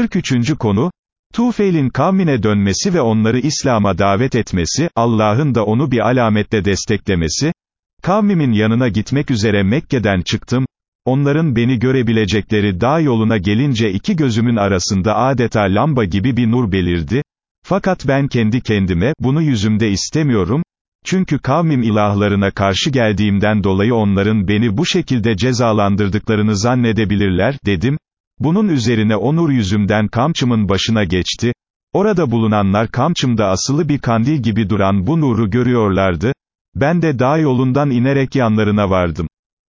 43. konu, Tufel'in kavmine dönmesi ve onları İslam'a davet etmesi, Allah'ın da onu bir alametle desteklemesi, kavmimin yanına gitmek üzere Mekke'den çıktım, onların beni görebilecekleri dağ yoluna gelince iki gözümün arasında adeta lamba gibi bir nur belirdi, fakat ben kendi kendime, bunu yüzümde istemiyorum, çünkü kavmim ilahlarına karşı geldiğimden dolayı onların beni bu şekilde cezalandırdıklarını zannedebilirler, dedim, bunun üzerine o nur yüzümden kamçımın başına geçti, orada bulunanlar kamçımda asılı bir kandil gibi duran bu nuru görüyorlardı, ben de dağ yolundan inerek yanlarına vardım.